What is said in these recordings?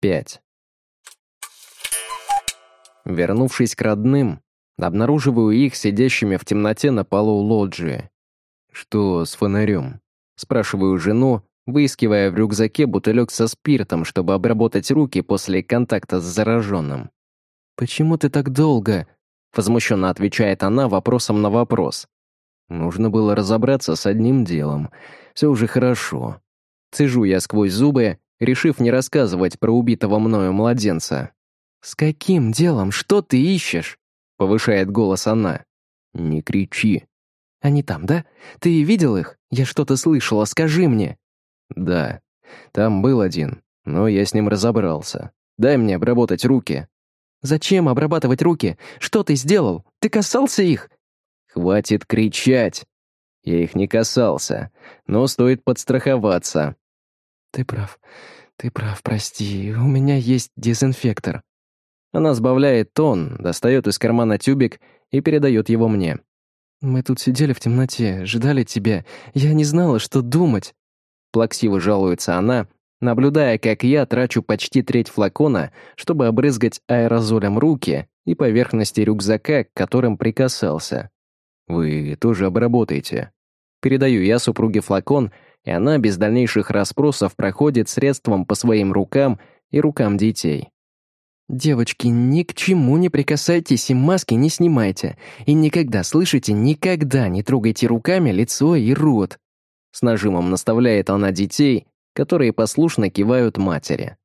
5. Вернувшись к родным, обнаруживаю их сидящими в темноте на полу лоджии. «Что с фонарем?» Спрашиваю жену, выискивая в рюкзаке бутылек со спиртом, чтобы обработать руки после контакта с зараженным. «Почему ты так долго?» — возмущенно отвечает она вопросом на вопрос. Нужно было разобраться с одним делом. Все уже хорошо. Цежу я сквозь зубы, решив не рассказывать про убитого мною младенца. «С каким делом? Что ты ищешь?» — повышает голос она. «Не кричи». «Они там, да? Ты видел их? Я что-то слышала, скажи мне». «Да, там был один, но я с ним разобрался. Дай мне обработать руки». «Зачем обрабатывать руки? Что ты сделал? Ты касался их?» «Хватит кричать!» Я их не касался, но стоит подстраховаться. «Ты прав. Ты прав, прости. У меня есть дезинфектор». Она сбавляет тон, достает из кармана тюбик и передает его мне. «Мы тут сидели в темноте, ждали тебя. Я не знала, что думать». Плаксиво жалуется она, наблюдая, как я трачу почти треть флакона, чтобы обрызгать аэрозолем руки и поверхности рюкзака, к которым прикасался. «Вы тоже обработаете». Передаю я супруге флакон — и она без дальнейших расспросов проходит средством по своим рукам и рукам детей. «Девочки, ни к чему не прикасайтесь и маски не снимайте. И никогда, слышите, никогда не трогайте руками лицо и рот». С нажимом наставляет она детей, которые послушно кивают матери.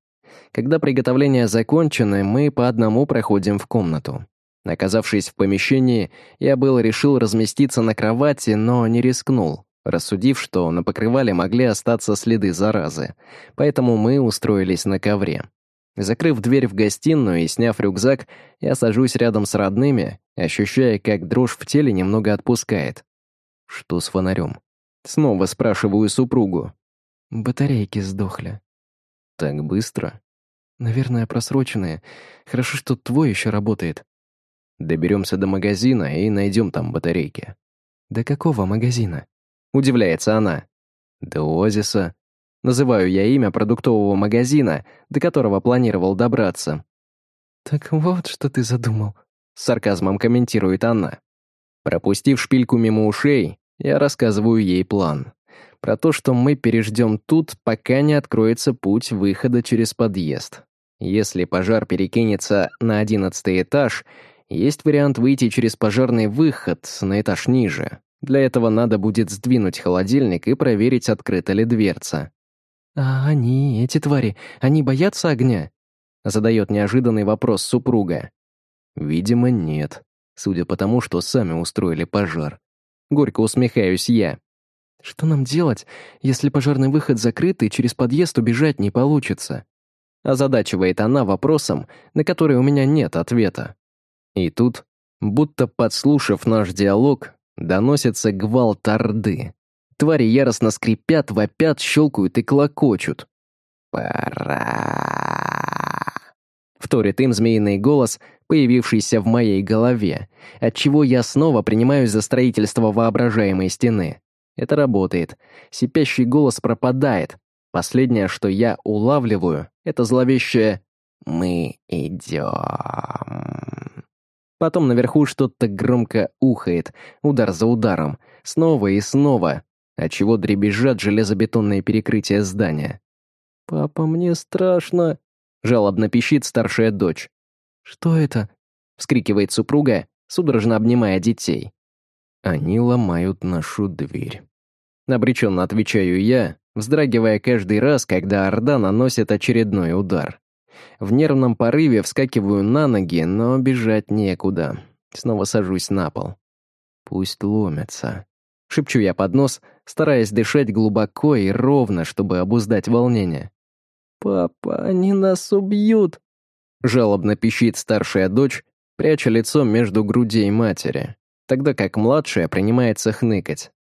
Когда приготовления закончены, мы по одному проходим в комнату. Оказавшись в помещении, я был решил разместиться на кровати, но не рискнул рассудив, что на покрывале могли остаться следы заразы, поэтому мы устроились на ковре. Закрыв дверь в гостиную и сняв рюкзак, я сажусь рядом с родными, ощущая, как дрожь в теле немного отпускает. Что с фонарем? Снова спрашиваю супругу. Батарейки сдохли. Так быстро? Наверное, просроченные. Хорошо, что твой еще работает. Доберемся до магазина и найдем там батарейки. До какого магазина? Удивляется она. До Оазиса. Называю я имя продуктового магазина, до которого планировал добраться. «Так вот, что ты задумал», — с сарказмом комментирует она. Пропустив шпильку мимо ушей, я рассказываю ей план. Про то, что мы переждем тут, пока не откроется путь выхода через подъезд. Если пожар перекинется на одиннадцатый этаж, есть вариант выйти через пожарный выход на этаж ниже. Для этого надо будет сдвинуть холодильник и проверить, открыта ли дверца. «А они, эти твари, они боятся огня?» Задает неожиданный вопрос супруга. «Видимо, нет, судя по тому, что сами устроили пожар. Горько усмехаюсь я. Что нам делать, если пожарный выход закрыт и через подъезд убежать не получится?» Озадачивает она вопросом, на который у меня нет ответа. И тут, будто подслушав наш диалог, Доносится гвалт орды. Твари яростно скрипят, вопят, щелкают и клокочут. «Пора!» Вторит им змеиный голос, появившийся в моей голове, отчего я снова принимаюсь за строительство воображаемой стены. Это работает. Сипящий голос пропадает. Последнее, что я улавливаю, это зловещее «Мы идем». Потом наверху что-то громко ухает, удар за ударом, снова и снова, отчего дребезжат железобетонные перекрытия здания. «Папа, мне страшно», — жалобно пищит старшая дочь. «Что это?» — вскрикивает супруга, судорожно обнимая детей. «Они ломают нашу дверь». Обреченно отвечаю я, вздрагивая каждый раз, когда Орда наносит очередной удар. В нервном порыве вскакиваю на ноги, но бежать некуда. Снова сажусь на пол. Пусть ломятся. Шепчу я под нос, стараясь дышать глубоко и ровно, чтобы обуздать волнение. «Папа, они нас убьют!» Жалобно пищит старшая дочь, пряча лицо между грудей матери, тогда как младшая принимается хныкать.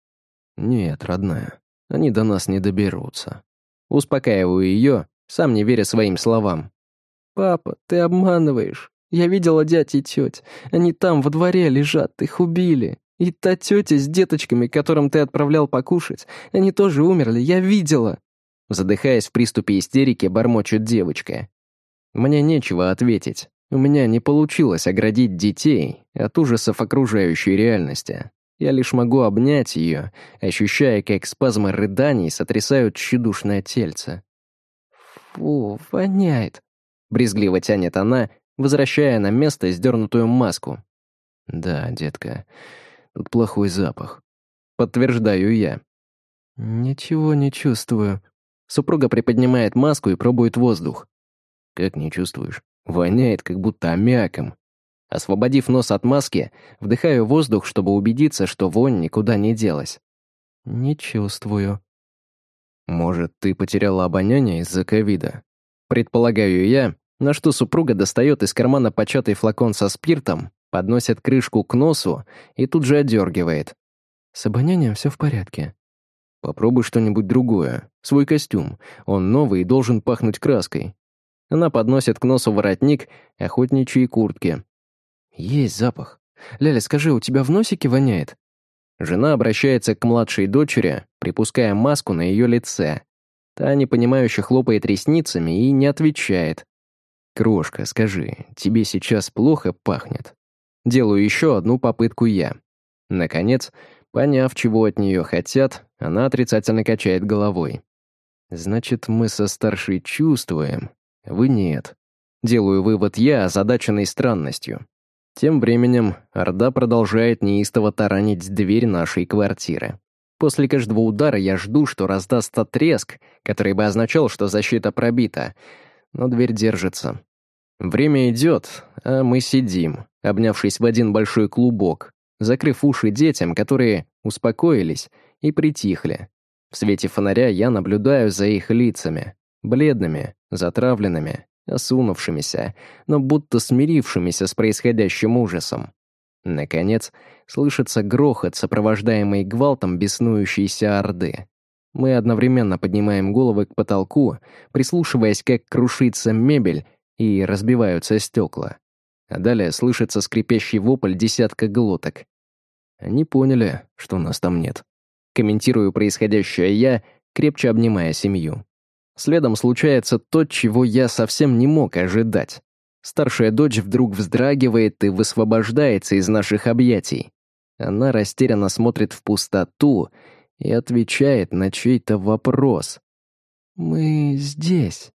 «Нет, родная, они до нас не доберутся». Успокаиваю ее, сам не веря своим словам. «Папа, ты обманываешь. Я видела дядь и теть. Они там, во дворе лежат, их убили. И та тетя с деточками, которым ты отправлял покушать, они тоже умерли, я видела». Задыхаясь в приступе истерики, бормочет девочка. Мне нечего ответить. У меня не получилось оградить детей от ужасов окружающей реальности. Я лишь могу обнять ее, ощущая, как спазмы рыданий сотрясают тщедушное тельце. «Фу, воняет», — брезгливо тянет она, возвращая на место сдернутую маску. «Да, детка, тут плохой запах», — подтверждаю я. «Ничего не чувствую». Супруга приподнимает маску и пробует воздух. «Как не чувствуешь? Воняет, как будто аммиаком». Освободив нос от маски, вдыхаю воздух, чтобы убедиться, что вонь никуда не делась. «Не чувствую». «Может, ты потеряла обоняние из-за ковида?» Предполагаю я, на что супруга достает из кармана початый флакон со спиртом, подносит крышку к носу и тут же отдергивает. С обонянием все в порядке. Попробуй что-нибудь другое. Свой костюм. Он новый и должен пахнуть краской. Она подносит к носу воротник охотничьей куртки. Есть запах. Ляля, скажи, у тебя в носике воняет? Жена обращается к младшей дочери, припуская маску на ее лице. Та непонимающе хлопает ресницами и не отвечает. «Крошка, скажи, тебе сейчас плохо пахнет?» Делаю еще одну попытку я. Наконец, поняв, чего от нее хотят, она отрицательно качает головой. «Значит, мы со старшей чувствуем, вы нет». Делаю вывод я, озадаченный странностью. Тем временем Орда продолжает неистово таранить дверь нашей квартиры. После каждого удара я жду, что раздастся треск, который бы означал, что защита пробита, но дверь держится. Время идет, а мы сидим, обнявшись в один большой клубок, закрыв уши детям, которые успокоились и притихли. В свете фонаря я наблюдаю за их лицами, бледными, затравленными, осунувшимися, но будто смирившимися с происходящим ужасом. Наконец, слышится грохот, сопровождаемый гвалтом беснующейся орды. Мы одновременно поднимаем головы к потолку, прислушиваясь, как крушится мебель и разбиваются стекла. А далее слышится скрипящий вопль десятка глоток. Они поняли, что нас там нет. Комментирую происходящее я, крепче обнимая семью. Следом случается то, чего я совсем не мог ожидать. Старшая дочь вдруг вздрагивает и высвобождается из наших объятий. Она растерянно смотрит в пустоту и отвечает на чей-то вопрос. «Мы здесь».